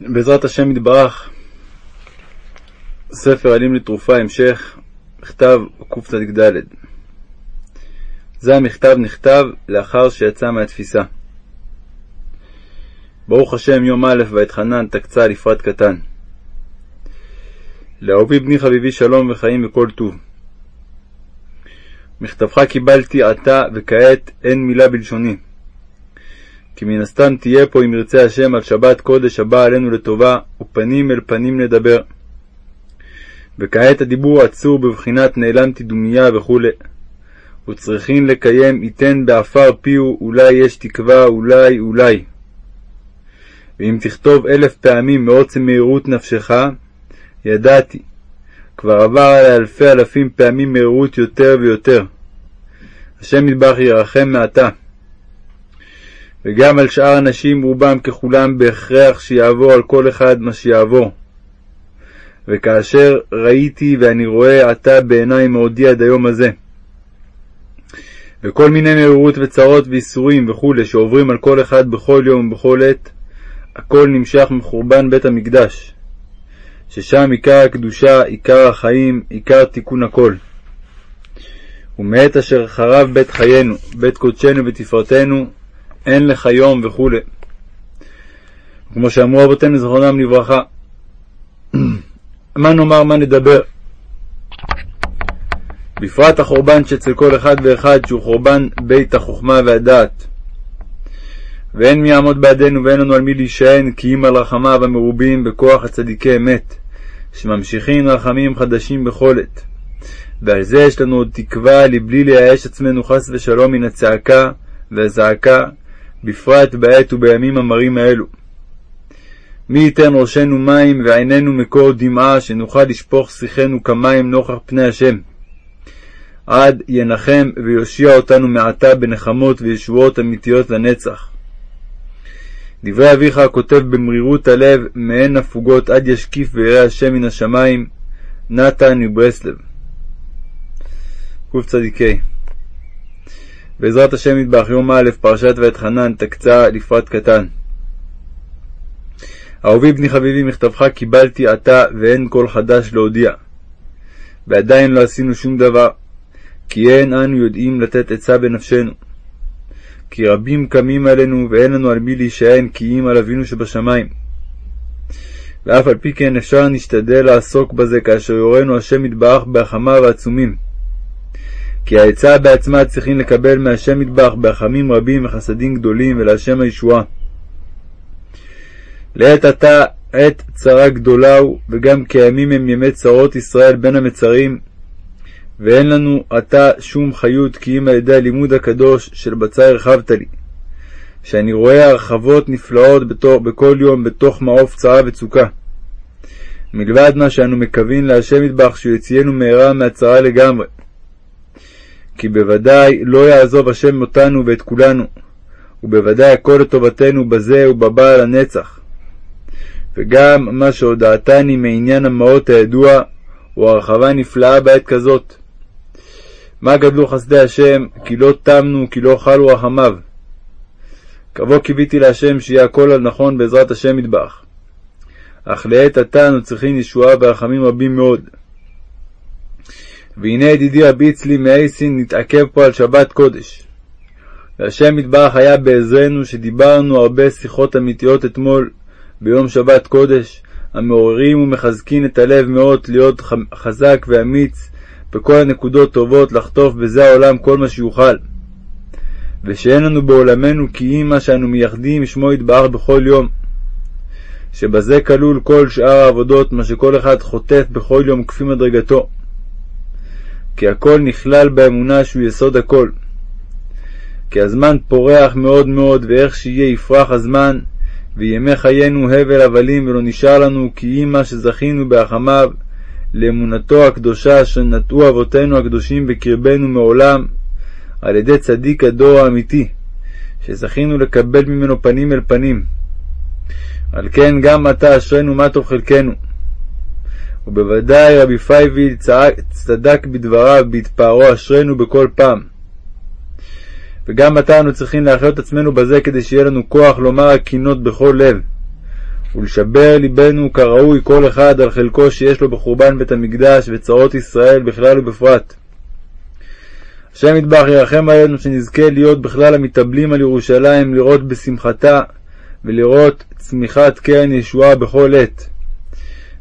בעזרת השם יתברך, ספר עלים לתרופה, המשך, מכתב קצ"ד. זה המכתב נכתב לאחר שיצא מהתפיסה. ברוך השם, יום א' ואתחנן תקצה לפרט קטן. לאהובי בני חביבי שלום וחיים וכל טוב. מכתבך קיבלתי עתה וכעת אין מילה בלשוני. כי מן הסתם תהיה פה אם ירצה השם על שבת קודש הבא עלינו לטובה, ופנים אל פנים נדבר. וכעת הדיבור עצור בבחינת נעלמתי דומיה וכו', וצריכין לקיים ייתן בעפר פיהו, אולי יש תקווה, אולי, אולי. ואם תכתוב אלף פעמים מעוצם מהירות נפשך, ידעתי, כבר עבר עלי אלפי אלפים פעמים מהירות יותר ויותר. השם ידבח ירחם מעתה. וגם על שאר הנשים רובם ככולם בהכרח שיעבור על כל אחד מה שיעבור. וכאשר ראיתי ואני רואה עתה בעיניי מעודי עד היום הזה. וכל מיני מהירות וצרות ואיסורים וכולי שעוברים על כל אחד בכל יום ובכל עת, הכל נמשך מחורבן בית המקדש, ששם עיקר הקדושה, עיקר החיים, עיקר תיקון הכל. ומעת אשר חרב בית חיינו, בית קודשנו ותפארתנו, אין לך יום וכו'. כמו שאמרו אבותינו זכרונם לברכה. מה נאמר, מה נדבר? בפרט החורבן שאצל כל אחד ואחד שהוא חורבן בית החוכמה והדעת. ואין מי יעמוד בעדנו ואין לנו על מי להישען כי אם על רחמיו המרובים בכוח הצדיקי אמת, שממשיכים רחמים חדשים בכל עת. ועל זה יש לנו עוד תקווה לבלי לייאש עצמנו חס ושלום מן הצעקה והזעקה בפרט בעת ובימים המרים האלו. מי ייתן ראשנו מים ועינינו מקור דמעה, שנוכל לשפוך שיחנו כמים נוכח פני השם. עד ינחם ויושיע אותנו מעתה בנחמות וישועות אמיתיות לנצח. דברי אביך הכותב במרירות הלב, מעין הפוגות עד ישקיף ויראה השם מן השמיים, נתן מברסלב. קצ"ק בעזרת השם נדבך יום א', פרשת ואתחנן, תקצה לפרט קטן. אהובי בני חביבי, מכתבך קיבלתי עתה, ואין כל חדש להודיע. ועדיין לא עשינו שום דבר, כי אין אנו יודעים לתת עצה בנפשנו. כי רבים קמים עלינו, ואין לנו על מי להישען, כי אם על אבינו שבשמיים. ואף על פי כן אפשר נשתדל לעסוק בזה, כאשר יורנו השם יתברך בהחמיו העצומים. כי העצה בעצמה צריכים לקבל מהשם מטבח ברחמים רבים וחסדים גדולים ולהשם הישועה. לעת עתה עת צרה גדולה הוא, וגם כימים הם ימי צרות ישראל בין המצרים, ואין לנו עתה שום חיות כי אם על ידי הלימוד הקדוש של בצר הרחבת לי, שאני רואה הרחבות נפלאות בתור, בכל יום בתוך מעוף צרה וצוקה. מלבד מה שאנו מקווים להשם מטבח שהוא יציאנו מהרה מהצרה לגמרי. כי בוודאי לא יעזוב השם אותנו ואת כולנו, ובוודאי הכל לטובתנו בזה ובבא לנצח. וגם מה שהודעתני מעניין המעות הידוע, הוא הרחבה נפלאה בעת כזאת. מה גדלו חסדי השם, כי לא תמנו, כי לא חלו רחמיו. קבו קיוויתי להשם שיהיה הכל על נכון בעזרת השם מטבח. אך לעת עתה אנו צריכים ישועה ורחמים רבים מאוד. והנה ידידי רבי צלי מאייסין נתעכב פה על שבת קודש. והשם יתברך היה בעזרנו שדיברנו הרבה שיחות אמיתיות אתמול ביום שבת קודש, המעוררים ומחזקים את הלב מאוד להיות חזק ואמיץ בכל הנקודות טובות לחטוף בזה העולם כל מה שיוכל. ושאין לנו בעולמנו כי אם מה שאנו מייחדים שמו יתברך בכל יום. שבזה כלול כל שאר העבודות, מה שכל אחד חוטף בכל יום כפי מדרגתו. כי הכל נכלל באמונה שהוא יסוד הכל. כי הזמן פורח מאוד מאוד, ואיך שיהיה יפרח הזמן, וימי חיינו הבל הבלים, ולא נשאר לנו כי אם מה שזכינו ברחמיו, לאמונתו הקדושה אשר נטעו אבותינו הקדושים בקרבנו מעולם, על ידי צדיק הדור האמיתי, שזכינו לקבל ממנו פנים אל פנים. על כן גם עתה אשרינו מה טוב חלקנו. ובוודאי רבי פייביל צדק בדבריו בהתפארו אשרינו בכל פעם. וגם עתה אנו צריכים להחיות עצמנו בזה כדי שיהיה לנו כוח לומר הקינות בכל לב, ולשבר ליבנו כראוי כל אחד על חלקו שיש לו בחורבן בית המקדש וצרות ישראל בכלל ובפרט. השם יתברך ירחם עלינו שנזכה להיות בכלל המתאבלים על ירושלים, לראות בשמחתה ולראות צמיחת קרן ישועה בכל עת.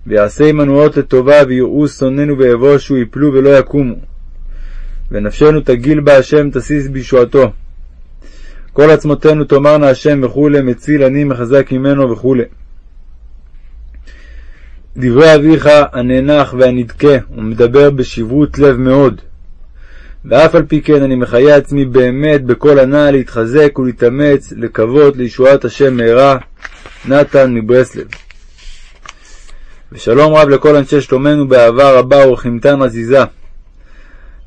ויעשה עמנו אות לטובה ויראו שונאינו ויבושו יפלו ולא יקומו. ונפשנו תגיל בה השם תסיס בישועתו. כל עצמותינו תאמרנה השם וכולי, מציל אני מחזק ממנו וכולי. דברי אביך הנאנח והנדכה, ומדבר בשברות לב מאוד. ואף על פי כן אני מחיה עצמי באמת בכל הנ"ל להתחזק ולהתאמץ, לקוות לישועת השם מהרה. נתן מברסלב. ושלום רב לכל אנשי שלומנו באהבה רבה ורחימתן עזיזה.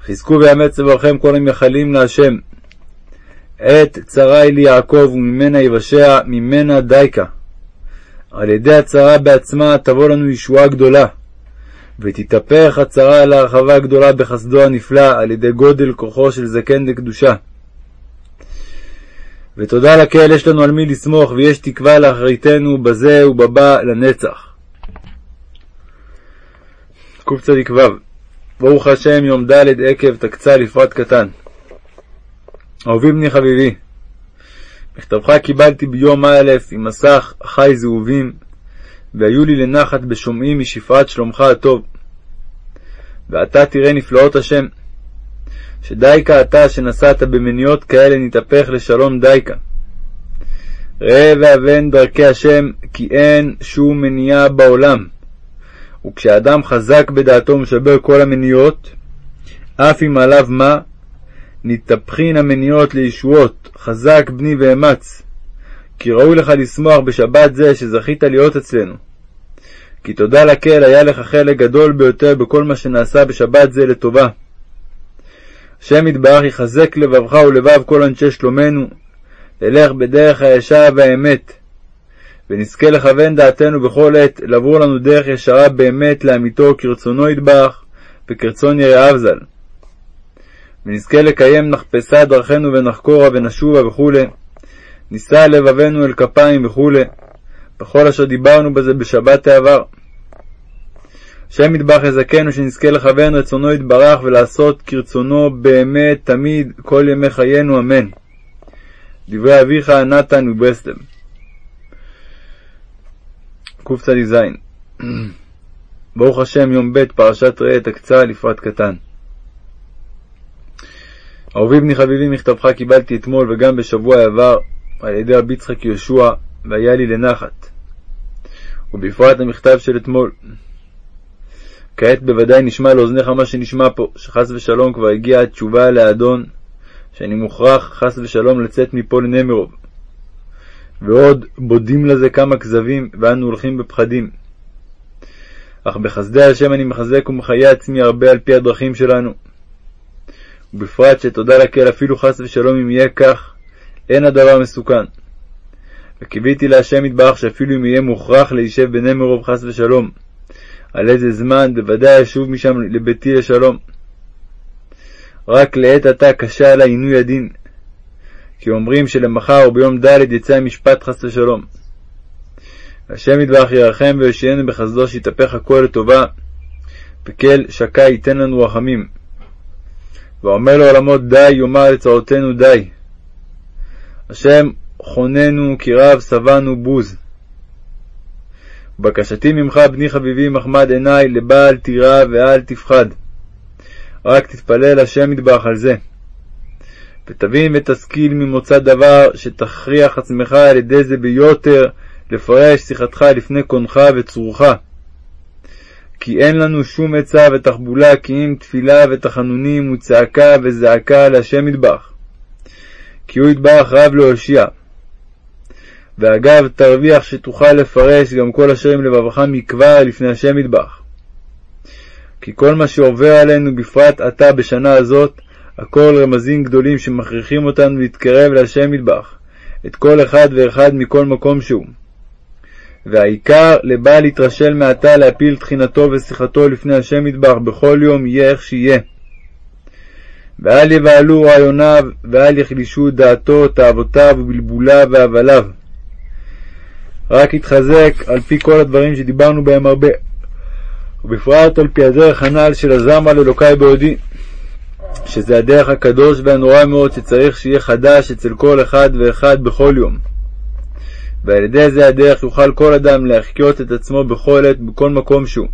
חזקו ויאמץ לברכם כל המייחלים להשם. עת צרה היא לי יעקב וממנה יבשע, ממנה דייקה. על ידי הצרה בעצמה תבוא לנו ישועה גדולה. ותתהפך הצרה להרחבה גדולה בחסדו הנפלא על ידי גודל כוחו של זקן דקדושה. ותודה לקהל יש לנו על מי לסמוך ויש תקווה לאחריתנו בזה ובבא לנצח. קצ"ו ברוך השם יום ד' עקב תקצה לפרט קטן. אהובי בני חביבי, מכתבך קיבלתי ביום א' עם מסך חי זהובים, והיו לי לנחת בשומעי משפרת שלומך הטוב. ועתה תראה נפלאות השם, שדייקה אתה שנסעת במניות כאלה נתהפך לשלום דייקה. ראה והבן דרכי השם, כי אין שום מניעה בעולם. וכשאדם חזק בדעתו ומשבר כל המניות, אף אם עליו מה, נתהפכין המניות לישועות, חזק בני ואמץ. כי ראוי לך לשמוח בשבת זה שזכית להיות אצלנו. כי תודה לקהל היה לך חלק גדול ביותר בכל מה שנעשה בשבת זה לטובה. השם יתברך יחזק לבבך ולבב כל אנשי שלומנו, ללך בדרך הישר והאמת, ונזכה לכוון דעתנו בכל עת, לעבור לנו דרך ישרה באמת לאמיתו כרצונו יתברך, וכרצון יראיו ז"ל. ונזכה לקיים נחפשה דרכנו ונחקורה ונשובה וכו', נישא לבבנו אל כפיים וכו', בכל אשר דיברנו בזה בשבת העבר. השם ידבח יזכנו שנזכה לכוון רצונו יתברך ולעשות כרצונו באמת תמיד כל ימי חיינו אמן. דברי אביך נתן מברסלב קצ"ז. ברוך השם יום ב' פרשת ראה תקצה לפרט קטן. אהובי בני חביבי מכתבך קיבלתי אתמול וגם בשבוע העבר על ידי רבי יצחק יהושע והיה לי לנחת. ובפרט המכתב של אתמול. כעת בוודאי נשמע לאוזניך מה שנשמע פה, שחס ושלום כבר הגיעה התשובה לאדון, שאני מוכרח חס ושלום לצאת מפה לנמרוב. ועוד בודים לזה כמה כזבים, ואנו הולכים בפחדים. אך בחסדי השם אני מחזק ומחיה עצמי הרבה על פי הדרכים שלנו. ובפרט שתודה לקהל אפילו חס ושלום אם יהיה כך, אין הדבר מסוכן. וקיוויתי להשם יתברך שאפילו אם יהיה מוכרח להישב בנמרוב חס ושלום, על איזה זמן בוודאי אשוב משם לביתי לשלום. רק לעת עתה קשה עלי עינוי הדין, כי אומרים שלמחר או ביום ד' יצא המשפט חס ושלום. השם יתברך ירחם ויושיענו בחסדו שיתהפך הכל לטובה, וקל שקע ייתן לנו רחמים. ואומר לעולמות די יאמר לצרותינו די. השם חוננו כי רב שבענו בוז. בקשתי ממך, בני חביבי, מחמד עיני, לבל תירא ואל תפחד. רק תתפלל השם יתברך על זה. ותבין ותשכיל ממוצא דבר, שתכריח עצמך על ידי זה ביותר לפרש שיחתך לפני קונך וצרוך. כי אין לנו שום עצה ותחבולה כי אם תפילה ותחנונים וצעקה וזעקה להשם יתברך. כי הוא יתברך רב להושיע. ואגב, תרוויח שתוכל לפרש גם כל אשר עם לבבך מכבר לפני השם ידבח. כי כל מה שעובר עלינו, בפרט עתה בשנה הזאת, הכל רמזים גדולים שמכריחים אותנו להתקרב להשם ידבח, את כל אחד ואחד מכל מקום שהוא. והעיקר לבעל להתרשל מעתה להפיל תחינתו ושיחתו לפני השם ידבח בכל יום יהיה איך שיהיה. ואל יבהלו רעיוניו, ואל יחלישו דעתו, תאוותיו ובלבוליו והבליו. רק יתחזק על פי כל הדברים שדיברנו בהם הרבה, ובפרט על פי הדרך הנ"ל של הזרם על אלוקי בעודי, שזה הדרך הקדוש והנורא מאוד שצריך שיהיה חדש אצל כל אחד ואחד בכל יום. ועל ידי זה הדרך יוכל כל אדם להחיות את עצמו בכל עת, בכל מקום שהוא.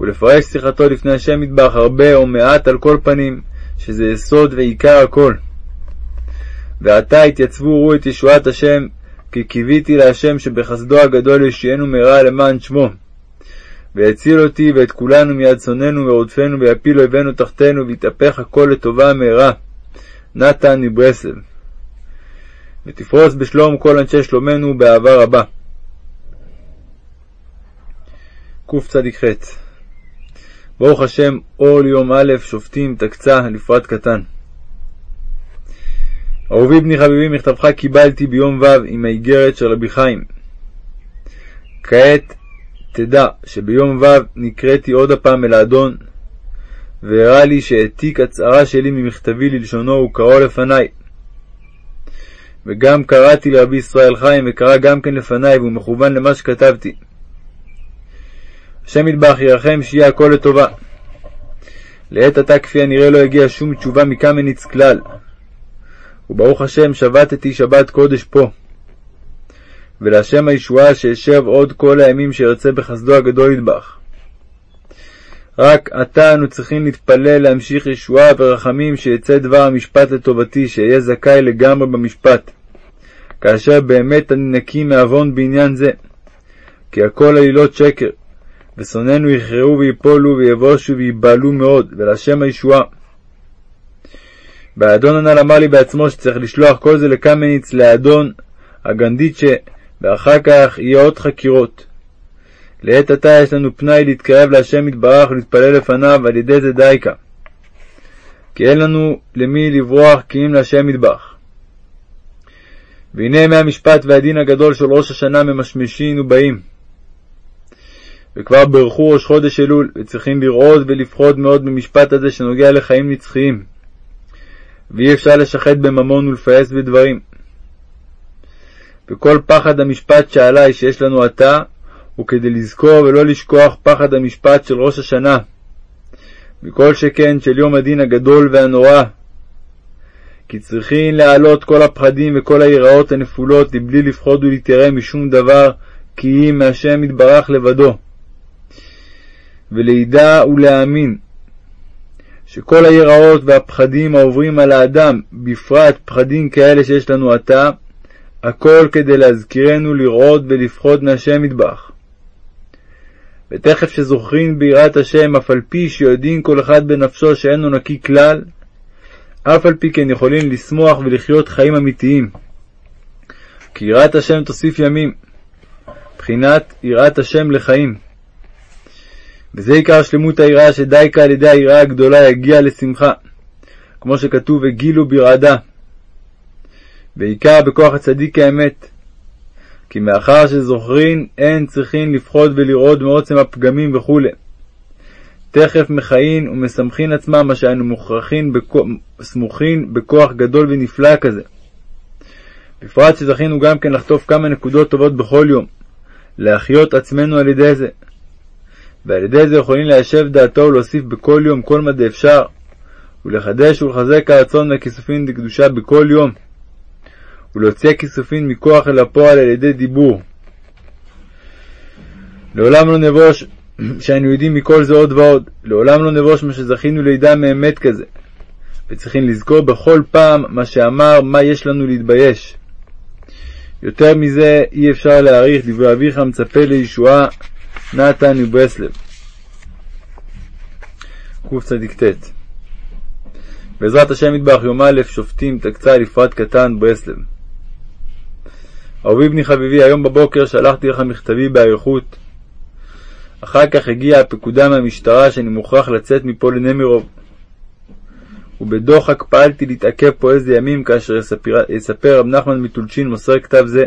ולפרש שיחתו לפני השם מטבח הרבה או מעט על כל פנים, שזה יסוד ועיקר הכל. ועתה התייצבו וראו את ישועת השם, כי קיוויתי להשם שבחסדו הגדול ישיענו מהרה למען שמו. ויציל אותי ואת כולנו מיד שונאינו ורודפנו ויפיל אויבינו תחתינו ויתהפך הכל לטובה מהרה. נתן מברסלב. ותפרוס בשלום כל אנשי שלומנו באהבה רבה. קצ"ח ברוך השם, אור ליום א', שופטים, תקצה, לפרט קטן. אהובי בני חביבי, מכתבך קיבלתי ביום ו' עם האיגרת של רבי חיים. כעת תדע שביום ו' נקראתי עוד הפעם אל האדון, והראה לי שהעתיק הצהרה שלי ממכתבי ללשונו וקראו לפניי. וגם קראתי לרבי ישראל חיים, וקרא גם כן לפניי, והוא מכוון למה שכתבתי. השם ידבח ירחם שיהיה הכל לטובה. לעת עתה כפי הנראה לא הגיע שום תשובה מקמניץ כלל. וברוך השם שבתתי שבת קודש פה. ולהשם הישועה שאשב עוד כל הימים שארצה בחסדו הגדול ידבח. רק עתה אנו צריכים להתפלל להמשיך ישועה ורחמים שיצא דבר המשפט לטובתי, שאהיה זכאי לגמרי במשפט, כאשר באמת אני נקי מעוון בעניין זה, כי הכל עלילות שקר, ושונאינו יכרעו ויפולו ויבושו וייבהלו מאוד, ולהשם הישועה. והאדון הנ"ל אמר לי בעצמו שצריך לשלוח כל זה לקמניץ לאדון הגנדיצ'ה, ואחר כך יהיה עוד חקירות. לעת עתה יש לנו פנאי להתקרב להשם יתברך ולהתפלל לפניו, על ידי זה דייקה. כי אין לנו למי לברוח כי אם להשם יתברך. והנה ימי המשפט והדין הגדול של ראש השנה ממשמשים ובאים. וכבר ברכו ראש חודש אלול, וצריכים לראות ולפחוד מאוד במשפט הזה שנוגע לחיים נצחיים. ואי אפשר לשחט בממון ולפייס בדברים. וכל פחד המשפט שעלי שיש לנו עתה, הוא כדי לזכור ולא לשכוח פחד המשפט של ראש השנה. וכל שכן של יום הדין הגדול והנורא. כי צריכים להעלות כל הפחדים וכל היראות הנפולות לבלי לפחוד ולהתיירא משום דבר, כי אם מהשם יתברך לבדו. ולידע ולהאמין שכל היראות והפחדים העוברים על האדם, בפרט פחדים כאלה שיש לנו עתה, הכל כדי להזכירנו לראות ולפחוד מהשם מטבח. ותכף שזוכרים ביראת השם, אף על פי שיודעים כל אחד בנפשו שאינו נקי כלל, אף על פי כן יכולים לשמוח ולחיות חיים אמיתיים. כי יראת השם תוסיף ימים, בחינת יראת השם לחיים. וזה עיקר שלמות היראה, שדייקה על ידי היראה הגדולה יגיע לשמחה, כמו שכתוב, וגילו ברעדה. בעיקר בכוח הצדיק האמת. כי מאחר שזוכרין, אין צריכין לפחוד ולרעוד מעוצם הפגמים וכו'. תכף מכהין ומשמחין עצמם מה שאנו מוכרחין, בכוח, סמוכין בכוח גדול ונפלא כזה. בפרט שזכינו גם כן לחטוף כמה נקודות טובות בכל יום, להחיות עצמנו על ידי זה. ועל ידי זה יכולים ליישב דעתו ולהוסיף בכל יום כל מה דאפשר, ולחדש ולחזק הרצון מהכיסופין דקדושה בכל יום, ולהוציא הכיסופין מכוח אל הפועל על ידי דיבור. לעולם לא נבוש שהיינו יודעים מכל זה עוד ועוד, לעולם לא נבוש מה שזכינו לידע מאמת כזה, וצריכים לזכור בכל פעם מה שאמר מה יש לנו להתבייש. יותר מזה אי אפשר להעריך דברי אביך מצפה לישועה נתן מברסלב. קצ"ט בעזרת השם מטבח יום א' שופטים תקצה לפרט קטן ברסלב. אהובי בני חביבי, היום בבוקר שלחתי לך מכתבי באריכות. אחר כך הגיעה הפקודה מהמשטרה שאני מוכרח לצאת מפה לנמירוב. ובדוחק פעלתי להתעכב פה איזה ימים כאשר יספר, יספר רב נחמן מטולצ'ין מוסר כתב זה.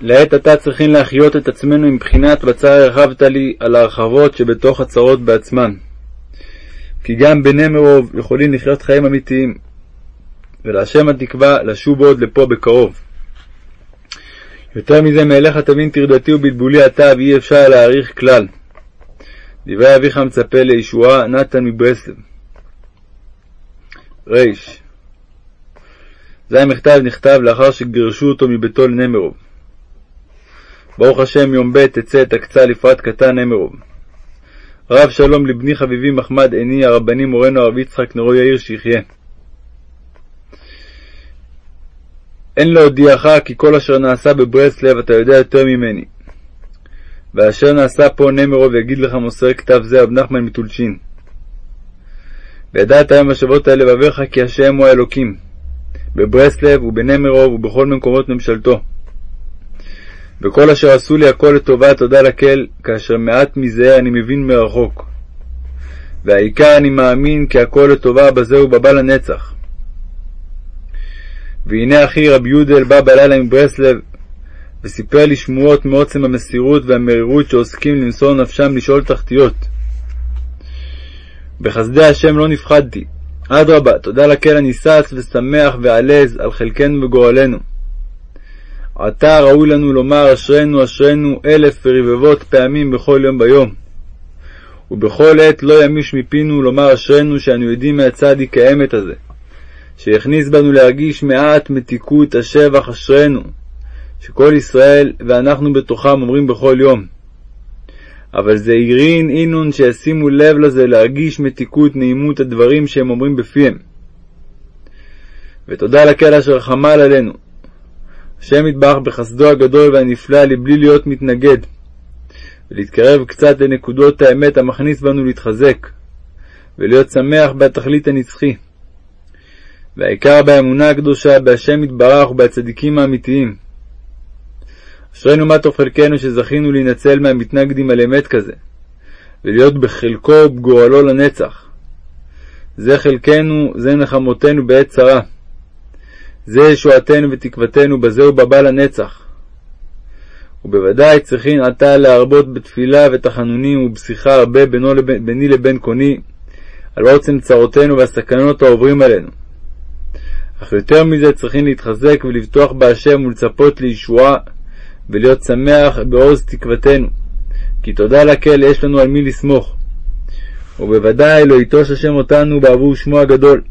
לעת עתה צריכים להחיות את עצמנו עם בחינת בצר הרחבת לי על ההרחבות שבתוך הצרות בעצמן. כי גם בני מרוב יכולים לחיות חיים אמיתיים. ולהשם התקווה לשוב עוד לפה בקרוב. יותר מזה מאליך תבין טרדתי ובלבולי אתה, ואי אפשר להעריך כלל. דברי אביך מצפה לישועה, נתן מברסלב. ר. זה המכתב נכתב לאחר שגירשו אותו מביתו לנמרוב. ברוך השם יום ב' תצא את הקצה לפרט קטן נמרוב. רב שלום לבני חביבי מחמד עיני הרבני מורנו הרב יצחק נרו יאיר שיחיה. אין להודיעך כי כל אשר נעשה בברסלב אתה יודע יותר ממני. ואשר נעשה פה נמרוב יגיד לך מוסר כתב זה רב נחמן מטולשין. וידעת היום בשבועות האלה לבביך כי השם הוא האלוקים, בברסלב ובנמרוב ובכל מקומות ממשלתו. וכל אשר עשו לי הכל לטובה תודה לקל, כאשר מעט מזה אני מבין מרחוק. והעיקר אני מאמין כי הכל לטובה בזה ובבא לנצח. והנה אחי רבי יודל בא בלילה מברסלב, וסיפר לי שמועות מעוצם המסירות והמרירות שעוסקים למסור נפשם לשאול תחתיות. בחסדי השם לא נפחדתי. אדרבה, תודה לקל אני שש ושמח ועלז על חלקנו וגורלנו. עתה ראוי לנו לומר אשרינו אשרינו אלף ורבבות פעמים בכל יום ביום. ובכל עת לא ימיש מפינו לומר אשרינו שאנו יודעים מהצדיק האמת הזה, שהכניס בנו להרגיש מעט מתיקות השבח אשרינו, שכל ישראל ואנחנו בתוכם אומרים בכל יום. אבל זה עירין אינון שישימו לב לזה להרגיש מתיקות נעימות הדברים שהם אומרים בפיהם. ותודה לקהל אשר חמל עלינו, השם יתברך בחסדו הגדול והנפלא לבלי להיות מתנגד, ולהתקרב קצת לנקודות האמת המכניס בנו להתחזק, ולהיות שמח בתכלית הנצחי. והעיקר באמונה הקדושה בהשם יתברך ובצדיקים האמיתיים. אשרינו מה טוב חלקנו שזכינו להינצל מהמתנגדים על אמת כזה, ולהיות בחלקו ובגורלו לנצח. זה חלקנו, זה נחמותינו בעת צרה. זה ישועתנו ותקוותנו בזה ובבא לנצח. ובוודאי צריכין עתה להרבות בתפילה ותחנונים ובשיחה הרבה ביני לבין קוני, על עוצם צרותינו והסכנות העוברים עלינו. אך יותר מזה צריכין להתחזק ולבטוח בהשם ולצפות לישועה, ולהיות שמח בעוז תקוותנו, כי תודה לקהל יש לנו על מי לסמוך. ובוודאי לא יטוש השם אותנו בעבור שמו הגדול.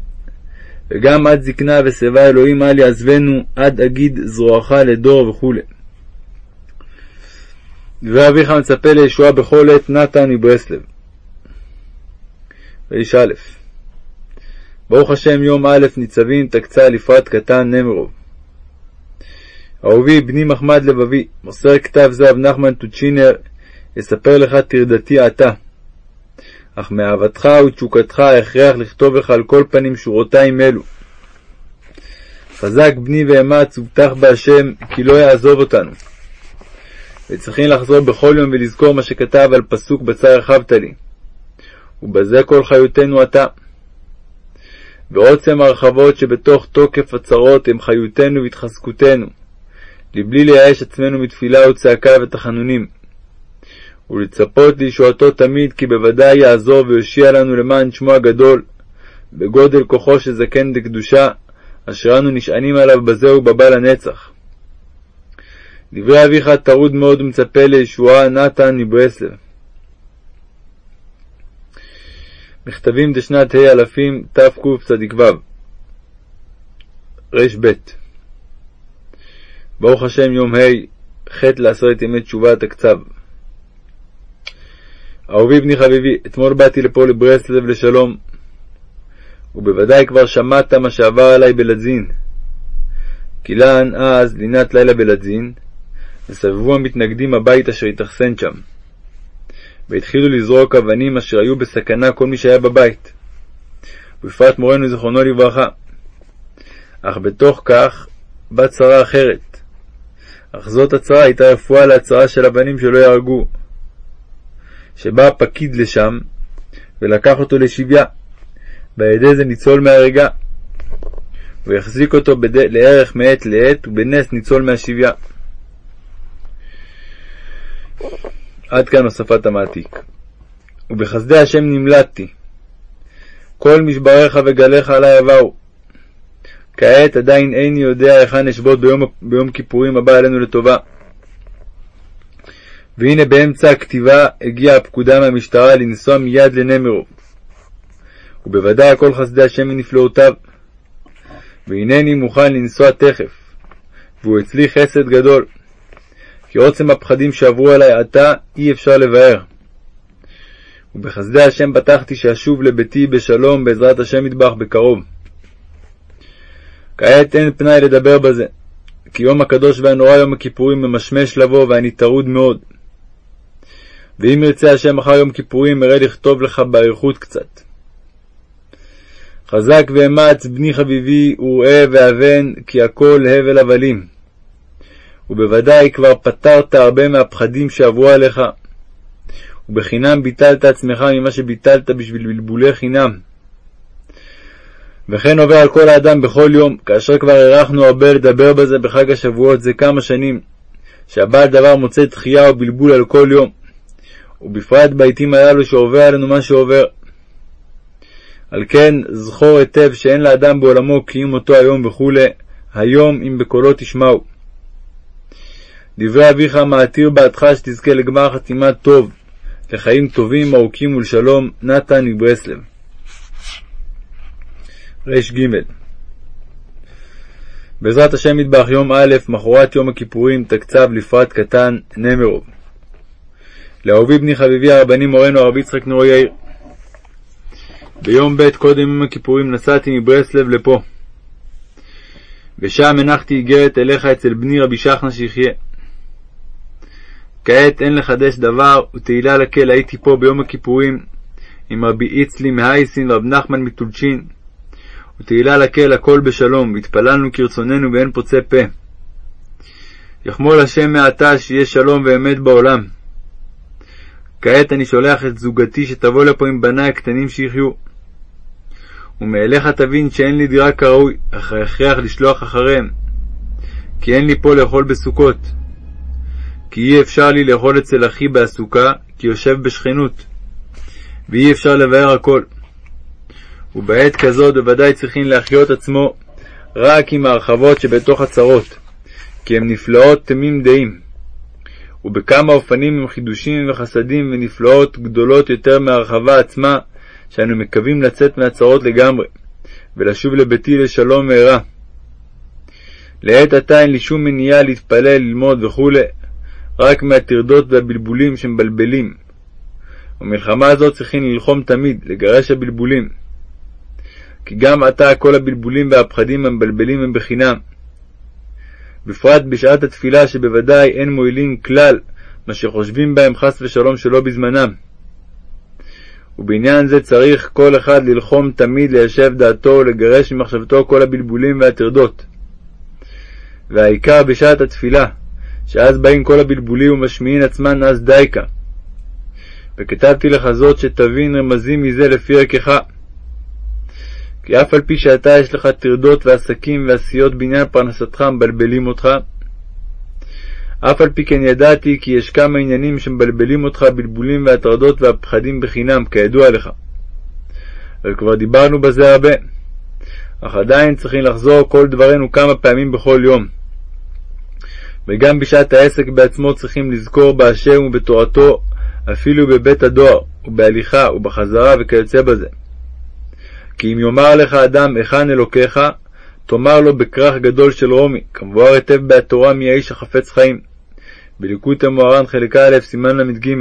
וגם עד זקנה ושיבה אלוהים אל יעזבנו, עד אגיד זרועך לדור וכו'. דברי אביך מצפה לישועה בכל עת נתן מברסלב. ואיש א' ברוך השם יום א' ניצבים תקצה לפרט קטן נמרוב. אהובי בני מחמד לבבי, מוסר כתב זה רב נחמן טוצ'ינר, יספר לך טרדתי עתה. אך מאהבתך ותשוקתך הכרח לכתוב לך על כל פנים שורותיים אלו. חזק בני ואמץ ובטח בהשם, כי לא יעזוב אותנו. וצריכים לחזור בכל יום ולזכור מה שכתב על פסוק בצר הרחבת לי. ובזה כל חיותנו אתה. ועוצם הרחבות שבתוך תוקף הצרות הם חיותנו והתחזקותנו, לבלי לייאש עצמנו מתפילה וצעקה ותחנונים. ולצפות לישועתו תמיד, כי בוודאי יעזור ויושיע לנו למען שמו הגדול, בגודל כוחו שזקן דקדושה, אשר אנו נשענים עליו בזה ובבא לנצח. דברי אביך טרוד מאוד ומצפה לישועה נתן מברסלב. מכתבים דשנת ה' אלפים תקצ"ו רב ברוך השם יום ה' ח' לעשרת ימי תשובה תקצב אהובי בני חביבי, אתמול באתי לפה לברסלב לשלום, ובוודאי כבר שמעת מה שעבר עלי בלדזין. כי אז לינת לילה בלדזין, וסבבו המתנגדים הבית אשר התאכסן שם. והתחילו לזרוק אבנים אשר היו בסכנה כל מי שהיה בבית. ובפרט מורנו זיכרונו לברכה. אך בתוך כך באה צרה אחרת. אך זאת הצרה הייתה רפואה להצרה של הבנים שלא יהרגו. שבא פקיד לשם ולקח אותו לשביה, ועל ידי זה ניצול מההריגה. הוא יחזיק אותו בד... לערך מעת לעת, ובנס ניצול מהשביה. עד כאן הוספת המעתיק. ובחסדי השם נמלטתי. כל משבריך וגליך עלי יבואו. כעת עדיין איני יודע היכן אשבות ביום, ביום כיפורים הבא עלינו לטובה. והנה באמצע הכתיבה הגיעה הפקודה מהמשטרה לנסוע מיד לנמרוב. ובוודאי הכל חסדי השם מנפלאותיו. והנני מוכן לנסוע תכף, והוא אצלי חסד גדול. כי עוצם הפחדים שעברו עלי עתה אי אפשר לבאר. ובחסדי השם בטחתי שאשוב לביתי בשלום בעזרת השם יטבח בקרוב. כעת אין פנאי לדבר בזה, כי יום הקדוש והנורא יום הכיפורים ממשמש לבוא ואני טרוד מאוד. ואם ירצה השם אחר יום כיפורים, אראה לכתוב לך באריכות קצת. חזק ואמץ, בני חביבי, וראה ואבן, כי הכל הבל הבלים. ובוודאי כבר פתרת הרבה מהפחדים שעברו עליך, ובחינם ביטלת עצמך ממה שביטלת בשביל בלבולי חינם. וכן עובר על כל האדם בכל יום, כאשר כבר הארכנו הרבה לדבר בזה בחג השבועות זה כמה שנים, שהבעל דבר מוצא דחייה או בלבול על כל יום, ובפרט בעתים הללו שעובר עלינו מה שעובר. על כן זכור היטב שאין לאדם בעולמו קיום אותו היום וכו', היום אם בקולו תשמעו. דברי אביך מעתיר בעדך שתזכה לגמר חתימה טוב, לחיים טובים, ארוכים ולשלום, נתן מברסלב. רג בעזרת השם מטבח יום א', מחרת יום הכיפורים, תקצב לפרט קטן, נמרוב. לאהובי בני חביבי הרבני מורנו הרב יצחק נור יאיר. ביום ב' קודם יום הכיפורים נסעתי מברסלב לפה. ושם הנחתי איגרת אליך אצל בני רבי שחנה שיחיה. כעת אין לחדש דבר, ותהילה לקהל הייתי פה ביום הכיפורים עם רבי איצלי מהייסין ורב נחמן מטולצ'ין, ותהילה לקהל הכל בשלום, והתפללנו כרצוננו ואין פוצה פה. יחמול השם מעתה שיהיה שלום ואמת בעולם. כעת אני שולח את זוגתי שתבוא לפה עם בניי הקטנים שיחיו. ומאליך תבין שאין לי דירה כראוי, אך ההכרח לשלוח אחריהם, כי אין לי פה לאכול בסוכות. כי אי אפשר לי לאכול אצל אחי בעסוקה, כי יושב בשכנות, ואי אפשר לבאר הכל. ובעת כזאת בוודאי צריכים להחיות עצמו רק עם ההרחבות שבתוך הצרות, כי הם נפלאות תמים דעים. ובכמה אופנים הם חידושים וחסדים ונפלאות גדולות יותר מההרחבה עצמה, שאנו מקווים לצאת מהצרות לגמרי, ולשוב לביתי לשלום מהרה. לעת עתה אין לי שום מניעה להתפלל, ללמוד וכו', רק מהטרדות והבלבולים שמבלבלים. במלחמה הזאת צריכים ללחום תמיד, לגרש הבלבולים. כי גם עתה כל הבלבולים והפחדים המבלבלים הם בחינם. בפרט בשעת התפילה שבוודאי אין מועילים כלל מה שחושבים בהם חס ושלום שלא בזמנם. ובעניין זה צריך כל אחד ללחום תמיד ליישב דעתו ולגרש ממחשבתו כל הבלבולים והטרדות. והעיקר בשעת התפילה, שאז באים כל הבלבולים ומשמיעין עצמן אז דייקה. וכתבתי לך זאת שתבין רמזים מזה לפי ערכך. כי אף על פי שאתה יש לך טרדות ועסקים ועשיות בעניין פרנסתך מבלבלים אותך, אף על פי כן ידעתי כי יש כמה עניינים שמבלבלים אותך בלבולים והטרדות והפחדים בחינם, כידוע לך. וכבר דיברנו בזה הרבה, אך עדיין צריכים לחזור כל דברינו כמה פעמים בכל יום. וגם בשעת העסק בעצמו צריכים לזכור בהשם ובתורתו, אפילו בבית הדואר, ובהליכה ובחזרה וכיוצא בזה. כי אם יאמר לך אדם היכן אלוקיך, תאמר לו בכרך גדול של רומי, כמבואר היטב בהתורה מי האיש החפץ חיים. בליקוטי מוהר"ן חלק א', סימן ל"ג,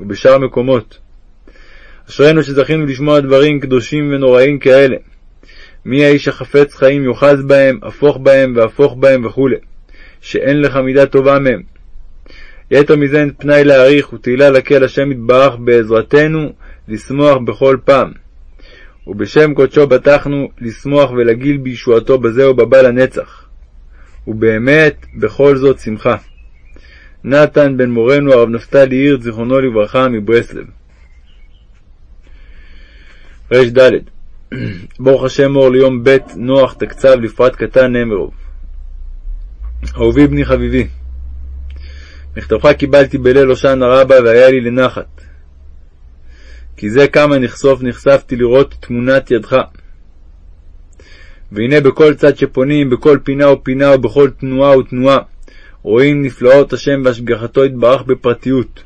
ובשאר מקומות. אשרינו שזכינו לשמוע דברים קדושים ונוראים כאלה. מי האיש החפץ חיים יאחז בהם, הפוך בהם והפוך בהם וכו', שאין לך מידה טובה מהם. יתר מזה אין פנאי להעריך, ותהילה לקהל השם יתברך בעזרתנו לשמוח בכל פעם. ובשם קודשו בטחנו לשמוח ולגיל בישועתו בזה ובבא לנצח. ובאמת, בכל זאת שמחה. נתן בן מורנו הרב נפתלי הירט, זיכרונו לברכה, מברסלב. רד ברוך השם אור ליום ב' נוח תקצב לפרט קטן נאמרוב. אהובי בני חביבי, מכתבך קיבלתי בליל הושענא רבה והיה לי לנחת. כי זה כמה נחשוף נחשפתי לראות תמונת ידך. והנה בכל צד שפונים, בכל פינה ופינה ובכל תנועה ותנועה, רואים נפלאות השם והשגחתו יתברך בפרטיות.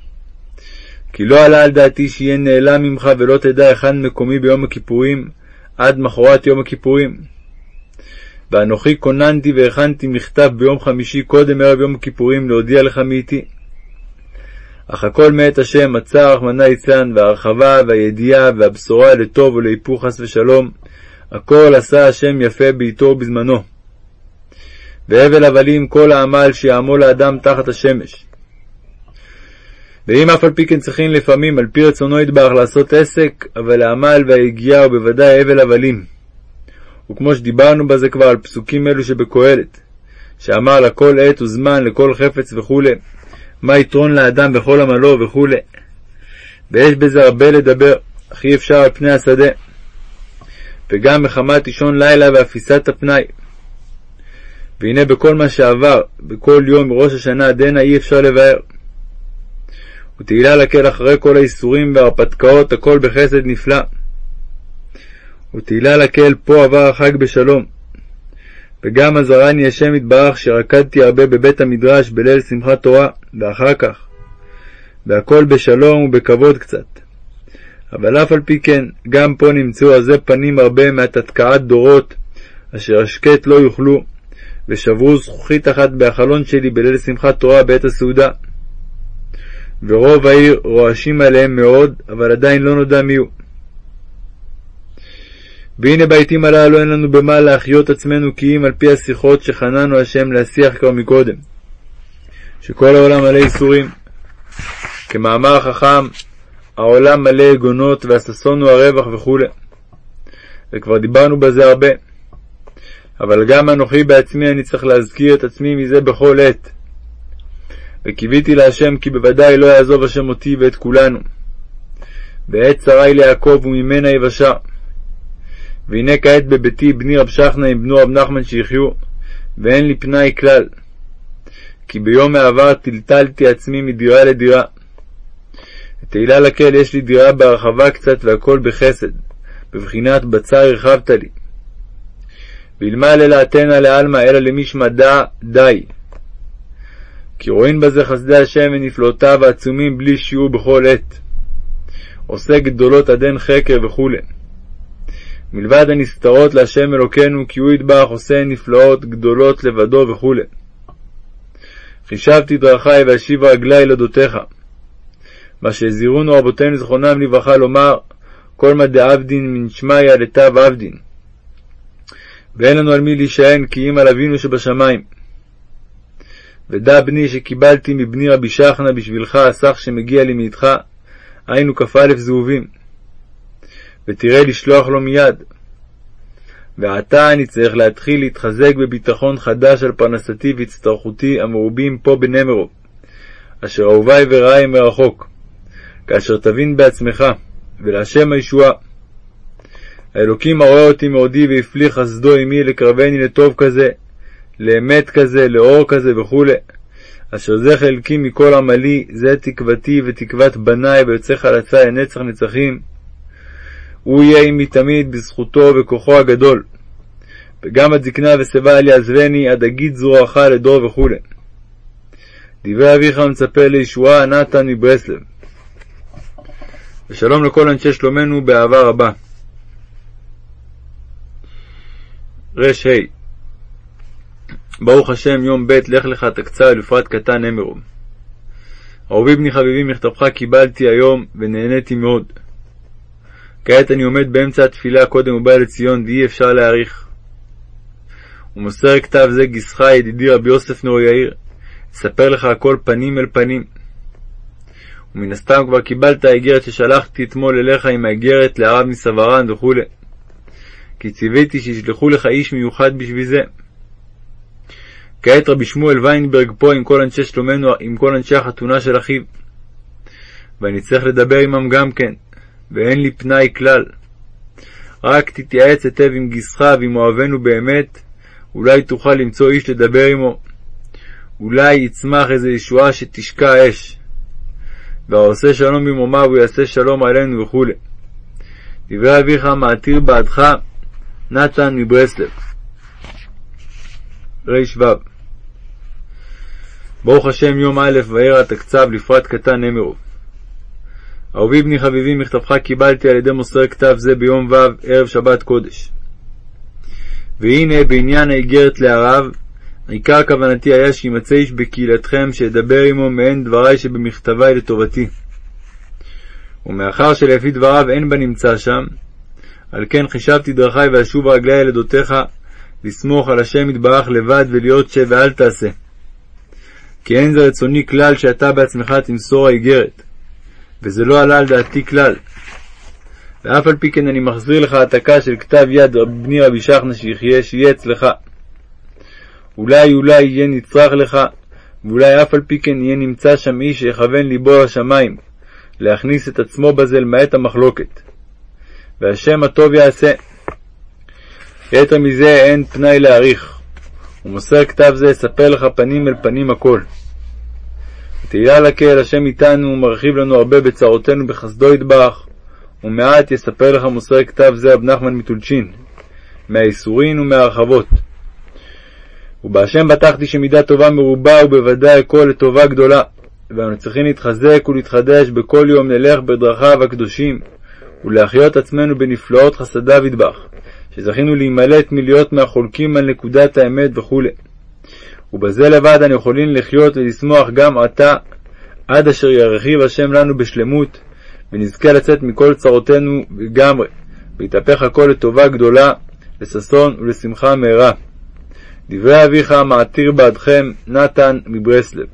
כי לא עלה על דעתי שיהיה נעלם ממך ולא תדע היכן מקומי ביום הכיפורים, עד מחרת יום הכיפורים. ואנוכי כוננתי והכנתי מכתב ביום חמישי קודם ערב יום הכיפורים להודיע לך מאיתי. אך הכל מאת השם, הצער רחמנא ליצלן, וההרחבה והידיעה והבשורה לטוב ולהיפוך חס ושלום, הכל עשה השם יפה בעתו ובזמנו. והבל הבלים כל העמל שיעמול האדם תחת השמש. ואם אף על פי כן צריכים לפעמים על פי רצונו יתברך לעשות עסק, אבל העמל והיגיעה הוא בוודאי הבל הבלים. וכמו שדיברנו בזה כבר על פסוקים אלו שבקהלת, שאמר לכל עת וזמן לכל חפץ וכו', מה יתרון לאדם בכל עמלו וכו'. ויש בזה הרבה לדבר, אך אי אפשר על פני השדה. וגם מחמת אישון לילה ואפיסת הפנאי. והנה בכל מה שעבר, בכל יום מראש השנה עד הנה אי אפשר לבאר. ותהילה לקל אחרי כל האיסורים וההרפתקאות, הכל בחסד נפלא. ותהילה לקהל פה עבר החג בשלום. וגם עזרני השם יתברך שרקדתי הרבה בבית המדרש בליל שמחת תורה, ואחר כך. והכל בשלום ובכבוד קצת. אבל אף על פי כן, גם פה נמצאו עזי פנים הרבה מהתתקעת דורות, אשר השקט לא יוכלו, ושברו זכוכית אחת בהחלון שלי בליל שמחת תורה בעת הסעודה. ורוב העיר רועשים עליהם מאוד, אבל עדיין לא נודע מיהו. והנה בעתים הללו אין לנו במה להחיות עצמנו כי אם על פי השיחות שחננו השם להשיח כבר מקודם, שכל העולם מלא ייסורים. כמאמר החכם, העולם מלא יגונות והששון הוא הרווח וכו'. וכבר דיברנו בזה הרבה. אבל גם אנוכי בעצמי אני צריך להזכיר את עצמי מזה בכל עת. וקיוויתי להשם כי בוודאי לא יעזוב השם אותי ואת כולנו. ועת צרי ליעקב וממנה יבשה. והנה כעת בביתי בני רב שכנה עם בנו רב נחמן שיחיו, ואין לי פנאי כלל. כי ביום העבר טלטלתי עצמי מדירה לדירה. תהילה לקהל יש לי דירה בהרחבה קצת והכל בחסד, בבחינת בצר הרחבת לי. וילמה ללעתנה לעלמא אלא למי שמדע די. כי רואים בזה חסדי השם ונפלאותיו העצומים בלי שיעור בכל עת. עושה גדולות עד אין חקר וכו'. מלבד הנסתרות להשם אלוקינו, כי הוא ידבח עושה נפלאות גדולות לבדו וכו'. חישבתי דרכי ואשיב רגלי לדותיך. מה שהזהירונו רבותינו זכרונם לברכה לומר, כל מה דעבדין מן שמיא לתו עבדין. ואין לנו על מי להישען כי אם על אבינו שבשמיים. ודע בני שקיבלתי מבני רבי שחנה בשבילך הסך שמגיע לי מאיתך, היינו כ"א זהובים. ותראה לשלוח לו מיד. ועתה אני צריך להתחיל להתחזק בביטחון חדש על פרנסתי והצטרכותי המרובים פה בנמרוב, אשר אהובי ורעי מרחוק, כאשר תבין בעצמך, ולהשם הישועה. האלוקים הרואה אותי מעודי והפליא חסדו עמי לקרבני לטוב כזה, לאמת כזה, לאור כזה וכו', אשר זה חלקי מכל עמלי, זה תקוותי ותקוות בניי ויוצא חלצה לנצח נצחים. הוא יהיה עמי תמיד בזכותו וכוחו הגדול. וגם עד זקנה ושיבה אל יעזבני, עד אגיד זרועך לדור וכו'. דברי אביך מצפה לישועה, נתן מברסלב. ושלום לכל אנשי שלומנו באהבה רבה. ר"ה ברוך השם, יום ב' לך לך תקצר ולפרט קטן אמרום. אהובי בני חביבי, מכתבך קיבלתי היום ונהניתי מאוד. כעת אני עומד באמצע התפילה קודם ובא לציון ואי אפשר להעריך. ומוסר כתב זה גיסך ידידי רבי יוסף נור יאיר, אספר לך הכל פנים אל פנים. ומן הסתם כבר קיבלת האיגרת ששלחתי אתמול אליך עם האיגרת לערב מסווארן וכו'. כי ציוויתי שישלחו לך איש מיוחד בשביל זה. כעת רבי שמואל ויינברג פה עם כל אנשי שלומנו, עם כל אנשי החתונה של אחיו. ואני צריך לדבר עמם גם כן, ואין לי פנאי כלל. רק תתייעץ היטב עם גיסך ועם אוהבינו באמת, אולי תוכל למצוא איש לדבר עמו. אולי יצמח איזו ישועה שתשקע אש. והעושה שלום במרומיו הוא יעשה שלום עלינו וכו'. דברי אביך מעתיר בעדך נתן מברסלב רו ברוך השם יום א' וארא תקצב לפרט קטן נמרוב. אהובי בני חביבי מכתבך קיבלתי על ידי מוסר כתב זה ביום ו' ערב שבת קודש. והנה בעניין האיגרת להרב, עיקר כוונתי היה שימצא איש בקהילתכם שידבר עמו מעין דברי שבמכתבי לטובתי. ומאחר שלפי דבריו אין בנמצא שם, על כן חישבתי דרכי ואשוב רגלי ילדותיך לסמוך על השם יתברך לבד ולהיות שב ואל תעשה. כי אין זה רצוני כלל שאתה בעצמך תמסור האיגרת, וזה לא עלה על דעתי כלל. ואף על פי כן אני מחזיר לך העתקה של כתב יד בני רבי שחנה שיחיה, שיהיה אצלך. אולי אולי יהיה נצרך לך, ואולי אף על פי כן יהיה נמצא שם איש שיכוון ליבו לשמיים, להכניס את עצמו בזה למעט המחלוקת. והשם הטוב יעשה. יתר מזה אין פנאי להעריך. ומוסר כתב זה יספר לך פנים אל פנים הכל. תהילה לקהל השם איתנו ומרחיב לנו הרבה בצרותינו בחסדו ידבח, ומעט יספר לך מוסר כתב זה רב נחמן מטולצ'ין, מהאיסורין ומהרחבות. ובהשם בטחתי שמידה טובה מרובה ובוודאי הכל לטובה גדולה, ואנו צריכים להתחזק ולהתחדש בכל יום נלך בדרכיו הקדושים, ולהחיות עצמנו בנפלאות חסדיו ידבח, שזכינו להימלט מלהיות מהחולקים על נקודת האמת וכו'. ובזה לבד אנו יכולים לחיות ולשמוח גם עתה, עד אשר ירחיב השם לנו בשלמות, ונזכה לצאת מכל צרותינו לגמרי, ויתהפך הכל לטובה גדולה, לששון ולשמחה מהרה. דברי אביך מעתיר בעדכם, נתן מברסלב